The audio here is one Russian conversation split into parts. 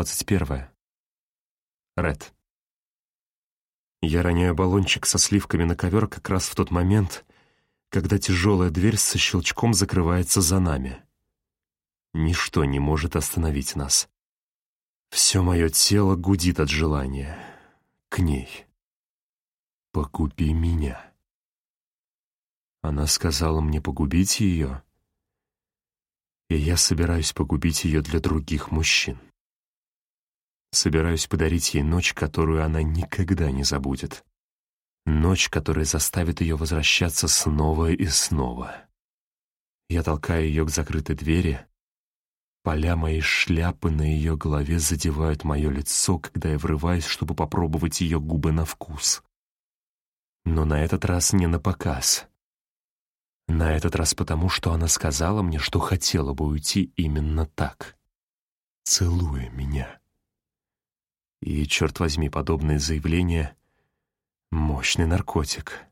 двадцать первое. Ред. Я роняю баллончик со сливками на ковер как раз в тот момент, когда тяжелая дверь со щелчком закрывается за нами. Ничто не может остановить нас. Все мое тело гудит от желания. К ней. «Погуби меня». Она сказала мне погубить ее, и я собираюсь погубить ее для других мужчин. Собираюсь подарить ей ночь, которую она никогда не забудет. Ночь, которая заставит ее возвращаться снова и снова. Я толкаю ее к закрытой двери. Поля моей шляпы на ее голове задевают мое лицо, когда я врываюсь, чтобы попробовать ее губы на вкус. Но на этот раз не на показ. На этот раз потому, что она сказала мне, что хотела бы уйти именно так, целуя меня. И, черт возьми, подобное заявление — мощный наркотик.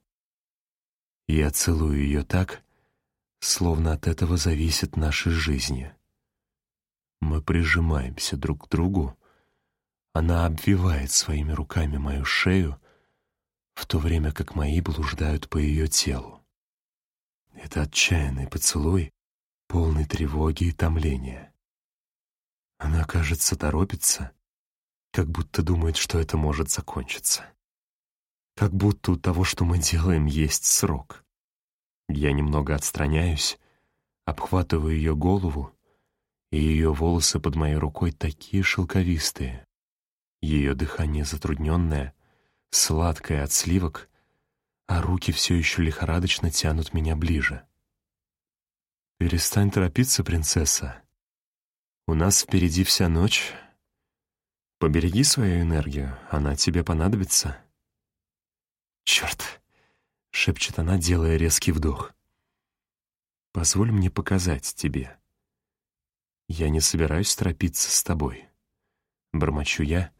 Я целую ее так, словно от этого зависит наши жизни. Мы прижимаемся друг к другу, она обвивает своими руками мою шею, в то время как мои блуждают по ее телу. Это отчаянный поцелуй, полный тревоги и томления. Она, кажется, торопится — как будто думает, что это может закончиться. Как будто у того, что мы делаем, есть срок. Я немного отстраняюсь, обхватываю ее голову, и ее волосы под моей рукой такие шелковистые. Ее дыхание затрудненное, сладкое от сливок, а руки все еще лихорадочно тянут меня ближе. «Перестань торопиться, принцесса. У нас впереди вся ночь, Побереги свою энергию, она тебе понадобится. Черт, шепчет она, делая резкий вдох. Позволь мне показать тебе. Я не собираюсь торопиться с тобой. Бормочу я,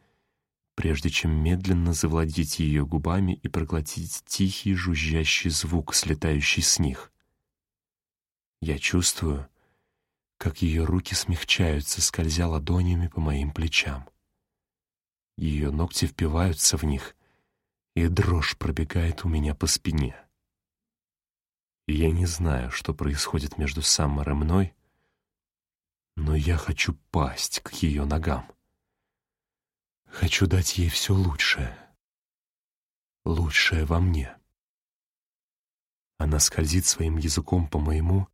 прежде чем медленно завладеть ее губами и проглотить тихий жужжащий звук, слетающий с них. Я чувствую, как ее руки смягчаются, скользя ладонями по моим плечам. Ее ногти впиваются в них, и дрожь пробегает у меня по спине. Я не знаю, что происходит между Саммер и мной, но я хочу пасть к ее ногам. Хочу дать ей все лучшее, лучшее во мне. Она скользит своим языком по моему,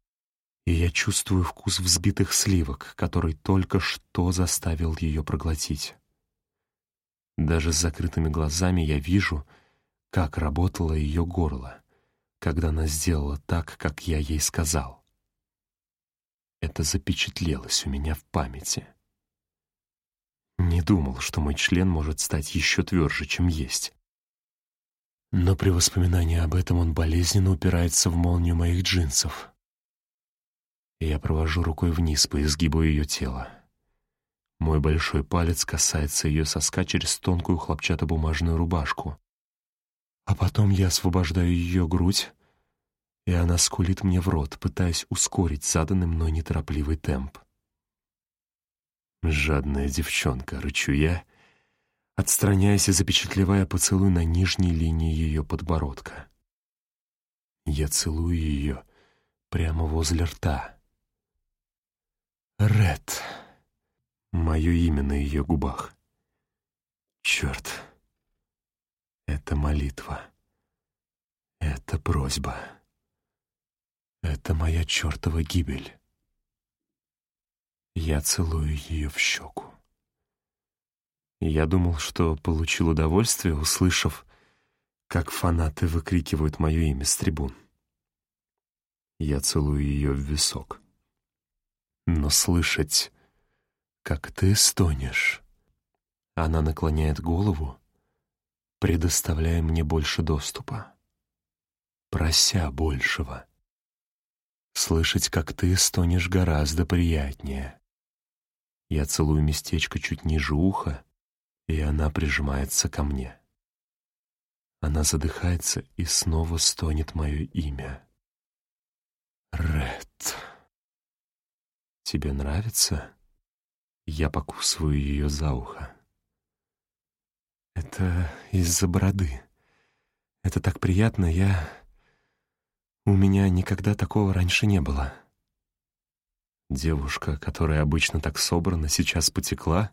и я чувствую вкус взбитых сливок, который только что заставил ее проглотить. Даже с закрытыми глазами я вижу, как работало ее горло, когда она сделала так, как я ей сказал. Это запечатлелось у меня в памяти. Не думал, что мой член может стать еще тверже, чем есть. Но при воспоминании об этом он болезненно упирается в молнию моих джинсов. Я провожу рукой вниз по изгибу ее тела. Мой большой палец касается ее соска через тонкую хлопчатобумажную рубашку. А потом я освобождаю ее грудь, и она скулит мне в рот, пытаясь ускорить заданный мной неторопливый темп. «Жадная девчонка», — рычу я, отстраняясь и запечатлевая поцелуй на нижней линии ее подбородка. Я целую ее прямо возле рта. «Ред», Мое имя на ее губах. Черт. Это молитва. Это просьба. Это моя чертова гибель. Я целую ее в щеку. Я думал, что получил удовольствие, услышав, как фанаты выкрикивают мое имя с трибун. Я целую ее в висок. Но слышать как ты стонешь. Она наклоняет голову, предоставляя мне больше доступа, прося большего. Слышать, как ты стонешь, гораздо приятнее. Я целую местечко чуть ниже уха, и она прижимается ко мне. Она задыхается и снова стонет мое имя. Ред. Тебе нравится? Я покусываю ее за ухо. «Это из-за бороды. Это так приятно, я... У меня никогда такого раньше не было». Девушка, которая обычно так собрана, сейчас потекла,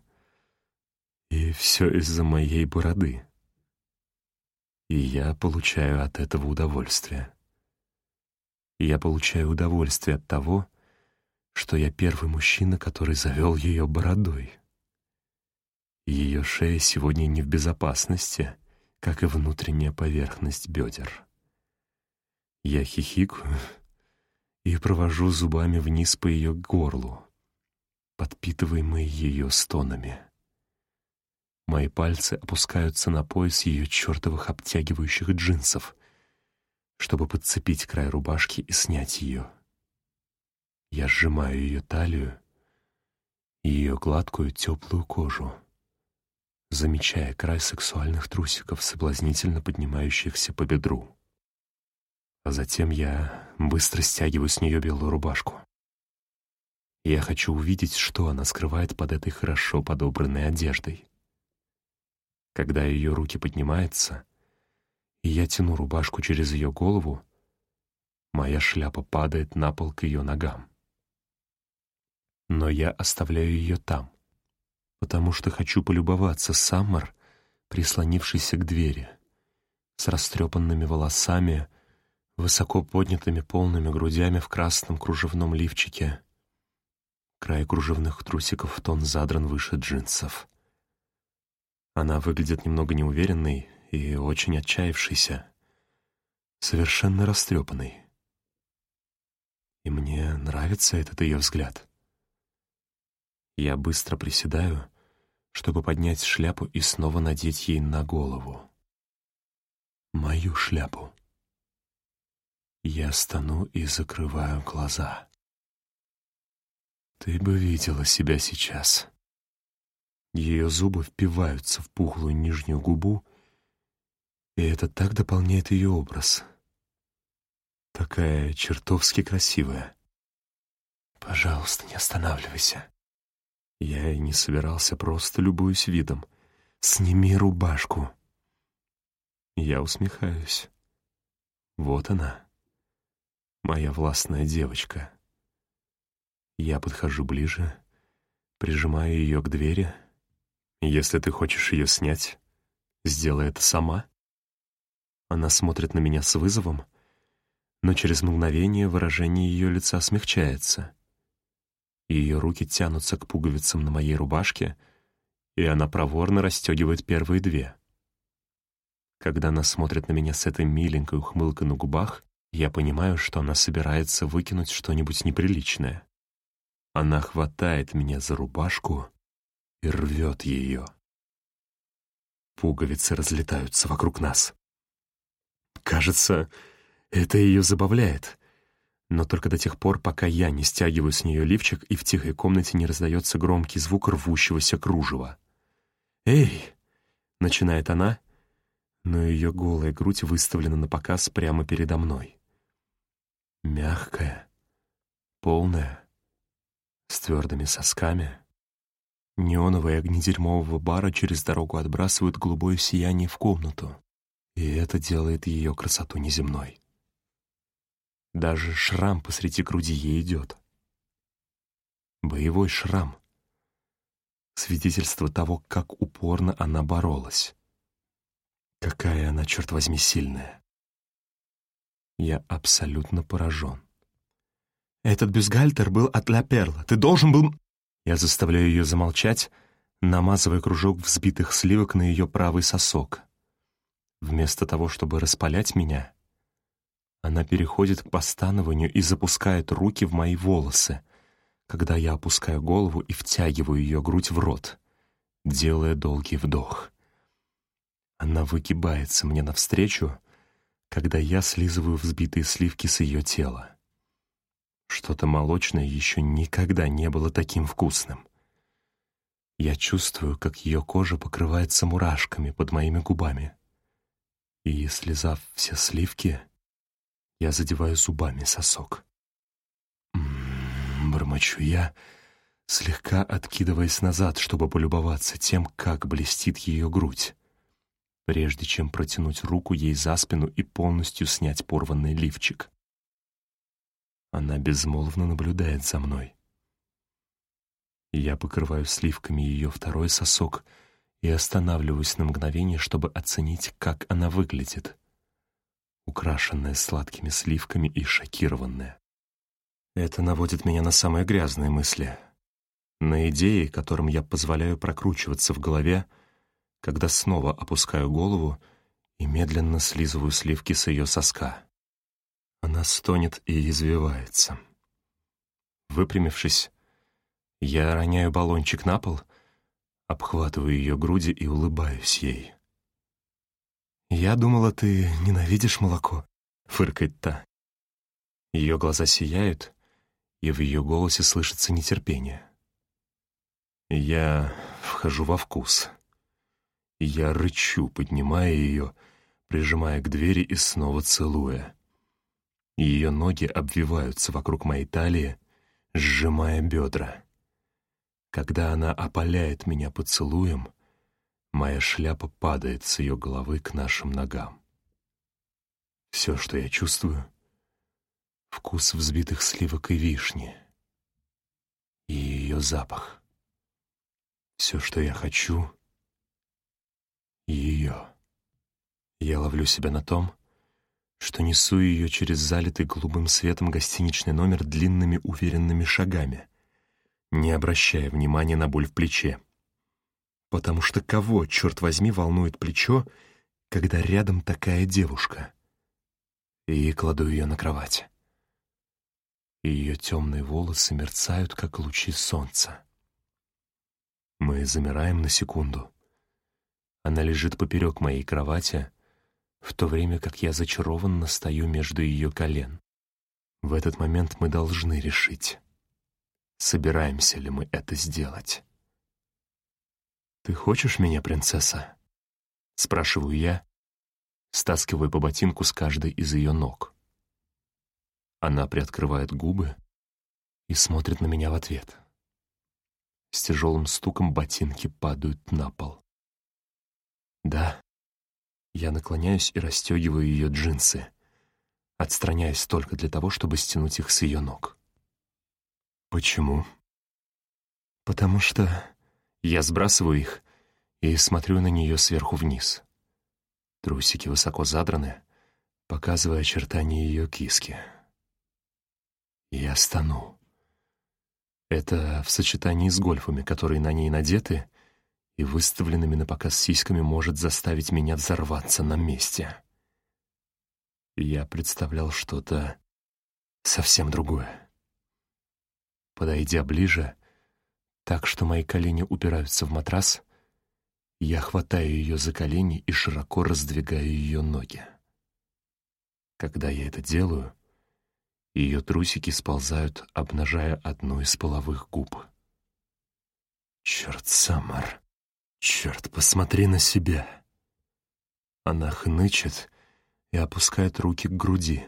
и все из-за моей бороды. И я получаю от этого удовольствие. Я получаю удовольствие от того, что я первый мужчина, который завел ее бородой. Ее шея сегодня не в безопасности, как и внутренняя поверхность бедер. Я хихикаю и провожу зубами вниз по ее горлу, подпитываемые ее стонами. Мои пальцы опускаются на пояс ее чертовых обтягивающих джинсов, чтобы подцепить край рубашки и снять ее. Я сжимаю ее талию и ее гладкую теплую кожу, замечая край сексуальных трусиков, соблазнительно поднимающихся по бедру. А затем я быстро стягиваю с нее белую рубашку. Я хочу увидеть, что она скрывает под этой хорошо подобранной одеждой. Когда ее руки поднимаются, и я тяну рубашку через ее голову, моя шляпа падает на пол к ее ногам но я оставляю ее там, потому что хочу полюбоваться Саммер, прислонившейся к двери, с растрепанными волосами, высоко поднятыми полными грудями в красном кружевном лифчике. Край кружевных трусиков в тон задран выше джинсов. Она выглядит немного неуверенной и очень отчаявшейся, совершенно растрепанной. И мне нравится этот ее взгляд. Я быстро приседаю, чтобы поднять шляпу и снова надеть ей на голову. Мою шляпу. Я стану и закрываю глаза. Ты бы видела себя сейчас. Ее зубы впиваются в пухлую нижнюю губу, и это так дополняет ее образ. Такая чертовски красивая. Пожалуйста, не останавливайся. Я и не собирался, просто любуюсь видом. «Сними рубашку!» Я усмехаюсь. Вот она, моя властная девочка. Я подхожу ближе, прижимаю ее к двери. Если ты хочешь ее снять, сделай это сама. Она смотрит на меня с вызовом, но через мгновение выражение ее лица смягчается — ее руки тянутся к пуговицам на моей рубашке, и она проворно расстегивает первые две. Когда она смотрит на меня с этой миленькой ухмылкой на губах, я понимаю, что она собирается выкинуть что-нибудь неприличное. Она хватает меня за рубашку и рвет ее. Пуговицы разлетаются вокруг нас. Кажется, это ее забавляет но только до тех пор, пока я не стягиваю с нее лифчик и в тихой комнате не раздается громкий звук рвущегося кружева. «Эй!» — начинает она, но ее голая грудь выставлена на показ прямо передо мной. Мягкая, полная, с твердыми сосками. Неоновые огни дерьмового бара через дорогу отбрасывают голубое сияние в комнату, и это делает ее красоту неземной. Даже шрам посреди груди ей идет. Боевой шрам. Свидетельство того, как упорно она боролась. Какая она, черт возьми, сильная. Я абсолютно поражен. «Этот бюстгальтер был от Ля Перла. Ты должен был...» Я заставляю ее замолчать, намазывая кружок взбитых сливок на ее правый сосок. Вместо того, чтобы распалять меня, она переходит к постанованию и запускает руки в мои волосы, когда я опускаю голову и втягиваю ее грудь в рот, делая долгий вдох. Она выгибается мне навстречу, когда я слизываю взбитые сливки с ее тела. Что-то молочное еще никогда не было таким вкусным. Я чувствую, как ее кожа покрывается мурашками под моими губами. И, слезав все сливки, я задеваю зубами сосок. «М-м-м», бормочу я, слегка откидываясь назад, чтобы полюбоваться тем, как блестит ее грудь, прежде чем протянуть руку ей за спину и полностью снять порванный лифчик. Она безмолвно наблюдает за мной. Я покрываю сливками ее второй сосок и останавливаюсь на мгновение, чтобы оценить, как она выглядит, украшенная сладкими сливками и шокированная. Это наводит меня на самые грязные мысли, на идеи, которым я позволяю прокручиваться в голове, когда снова опускаю голову и медленно слизываю сливки с ее соска. Она стонет и извивается. Выпрямившись, я роняю баллончик на пол, обхватываю ее груди и улыбаюсь ей. «Я думала, ты ненавидишь молоко», — фыркает та. Ее глаза сияют, и в ее голосе слышится нетерпение. Я вхожу во вкус. Я рычу, поднимая ее, прижимая к двери и снова целуя. Ее ноги обвиваются вокруг моей талии, сжимая бедра. Когда она опаляет меня поцелуем, моя шляпа падает с ее головы к нашим ногам. Все, что я чувствую — вкус взбитых сливок и вишни. И ее запах. Все, что я хочу — ее. Я ловлю себя на том, что несу ее через залитый голубым светом гостиничный номер длинными уверенными шагами, не обращая внимания на боль в плече. Потому что кого, черт возьми, волнует плечо, когда рядом такая девушка? И кладу ее на кровать. Ее темные волосы мерцают, как лучи солнца. Мы замираем на секунду. Она лежит поперек моей кровати, в то время как я зачарованно стою между ее колен. В этот момент мы должны решить, собираемся ли мы это сделать. «Ты хочешь меня, принцесса?» — спрашиваю я, стаскивая по ботинку с каждой из ее ног. Она приоткрывает губы и смотрит на меня в ответ. С тяжелым стуком ботинки падают на пол. «Да», я наклоняюсь и расстегиваю ее джинсы, отстраняясь только для того, чтобы стянуть их с ее ног. Почему? Потому что я сбрасываю их и смотрю на нее сверху вниз. Трусики высоко задраны, показывая очертания ее киски. Я стану. Это в сочетании с гольфами, которые на ней надеты, и выставленными на показ сиськами может заставить меня взорваться на месте. Я представлял что-то совсем другое. Подойдя ближе, так что мои колени упираются в матрас, я хватаю ее за колени и широко раздвигаю ее ноги. Когда я это делаю, ее трусики сползают, обнажая одну из половых губ. Черт, Самар! «Черт, посмотри на себя!» Она хнычет и опускает руки к груди,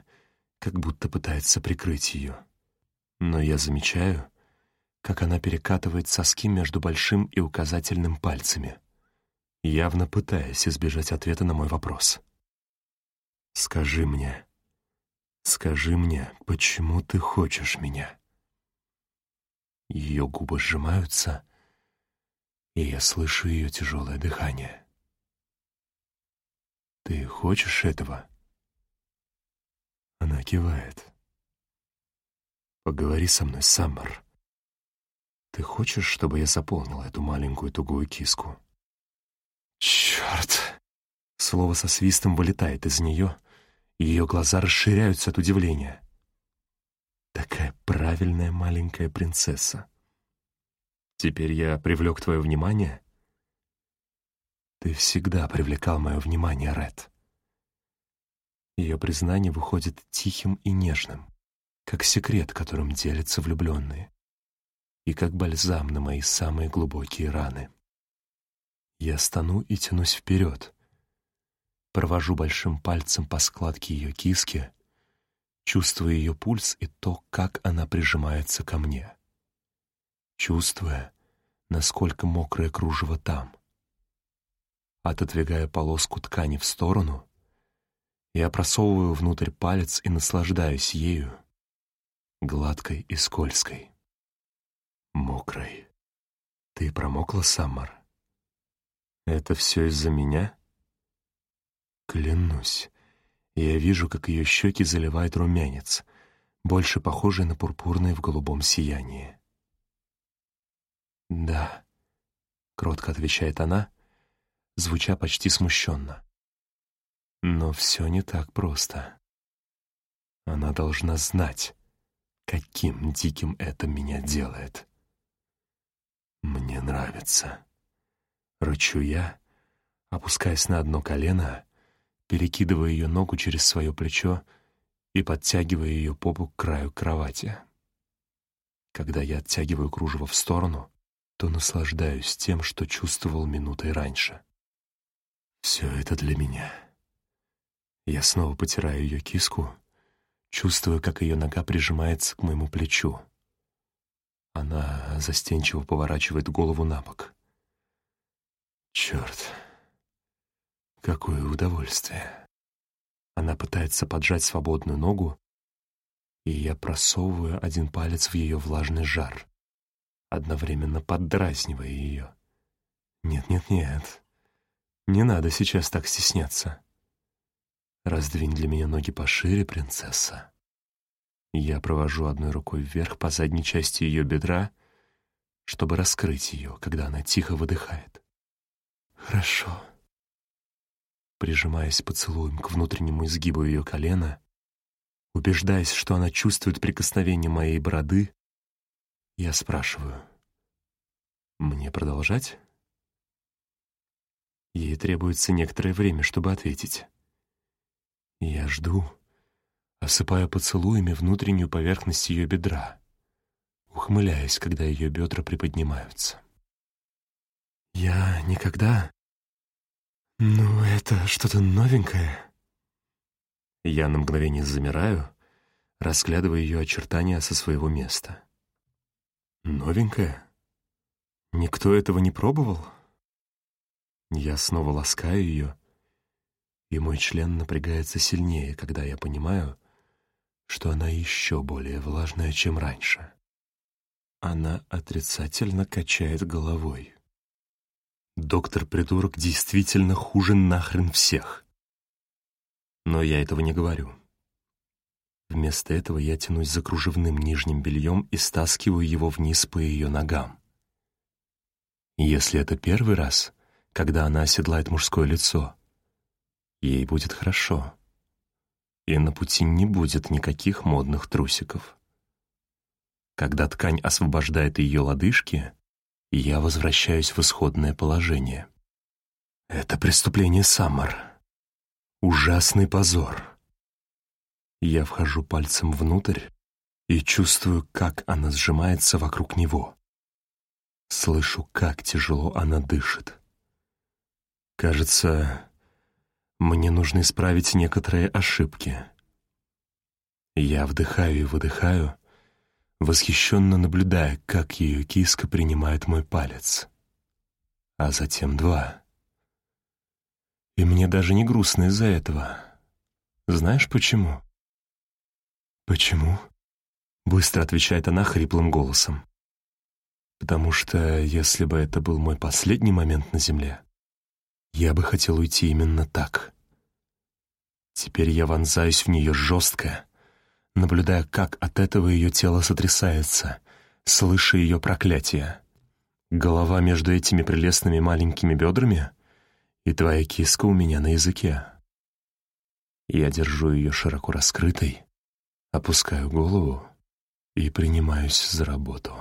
как будто пытается прикрыть ее. Но я замечаю, как она перекатывает соски между большим и указательным пальцами, явно пытаясь избежать ответа на мой вопрос. «Скажи мне, скажи мне, почему ты хочешь меня?» Ее губы сжимаются, и я слышу ее тяжелое дыхание. «Ты хочешь этого?» Она кивает. «Поговори со мной, Саммер. Ты хочешь, чтобы я заполнил эту маленькую тугую киску?» «Черт!» Слово со свистом вылетает из нее, и ее глаза расширяются от удивления. Такая правильная маленькая принцесса. Теперь я привлек твое внимание? Ты всегда привлекал мое внимание, Ред. Ее признание выходит тихим и нежным, как секрет, которым делятся влюбленные, и как бальзам на мои самые глубокие раны. Я стану и тянусь вперед, провожу большим пальцем по складке ее киски, чувствуя ее пульс и то, как она прижимается ко мне. чувствуя, насколько мокрое кружево там. Отодвигая полоску ткани в сторону, я просовываю внутрь палец и наслаждаюсь ею, гладкой и скользкой. Мокрой. Ты промокла, Саммар? Это все из-за меня? Клянусь, я вижу, как ее щеки заливает румянец, больше похожий на пурпурные в голубом сиянии. «Да», — кротко отвечает она, звуча почти смущенно. Но все не так просто. Она должна знать, каким диким это меня делает. Мне нравится. Рычу я, опускаясь на одно колено, перекидывая ее ногу через свое плечо и подтягивая ее попу к краю кровати. Когда я оттягиваю кружево в сторону, то наслаждаюсь тем, что чувствовал минутой раньше. Все это для меня. Я снова потираю ее киску, чувствую, как ее нога прижимается к моему плечу. Она застенчиво поворачивает голову на бок. Черт, какое удовольствие. Она пытается поджать свободную ногу, и я просовываю один палец в ее влажный жар одновременно поддразнивая ее. «Нет-нет-нет, не надо сейчас так стесняться. Раздвинь для меня ноги пошире, принцесса». Я провожу одной рукой вверх по задней части ее бедра, чтобы раскрыть ее, когда она тихо выдыхает. «Хорошо». Прижимаясь поцелуем к внутреннему изгибу ее колена, убеждаясь, что она чувствует прикосновение моей бороды, я спрашиваю. «Мне продолжать?» Ей требуется некоторое время, чтобы ответить. Я жду, осыпая поцелуями внутреннюю поверхность ее бедра, ухмыляясь, когда ее бедра приподнимаются. «Я никогда...» «Ну, это что-то новенькое». Я на мгновение замираю, разглядывая ее очертания со своего места. Новенькая? Никто этого не пробовал? Я снова ласкаю ее, и мой член напрягается сильнее, когда я понимаю, что она еще более влажная, чем раньше. Она отрицательно качает головой. Доктор-придурок действительно хуже нахрен всех. Но я этого не говорю. Вместо этого я тянусь за кружевным нижним бельем и стаскиваю его вниз по ее ногам. Если это первый раз, когда она оседлает мужское лицо, ей будет хорошо. И на пути не будет никаких модных трусиков. Когда ткань освобождает ее лодыжки, я возвращаюсь в исходное положение. Это преступление Саммер. Ужасный позор. Я вхожу пальцем внутрь и чувствую, как она сжимается вокруг него. Слышу, как тяжело она дышит. Кажется, мне нужно исправить некоторые ошибки. Я вдыхаю и выдыхаю, восхищенно наблюдая, как ее киска принимает мой палец. А затем два. И мне даже не грустно из-за этого. Знаешь почему? «Почему?» — быстро отвечает она хриплым голосом. «Потому что, если бы это был мой последний момент на земле, я бы хотел уйти именно так. Теперь я вонзаюсь в нее жестко, наблюдая, как от этого ее тело сотрясается, слыша ее проклятие. Голова между этими прелестными маленькими бедрами, и твоя киска у меня на языке. Я держу ее широко раскрытой, Опускаю голову и принимаюсь за работу.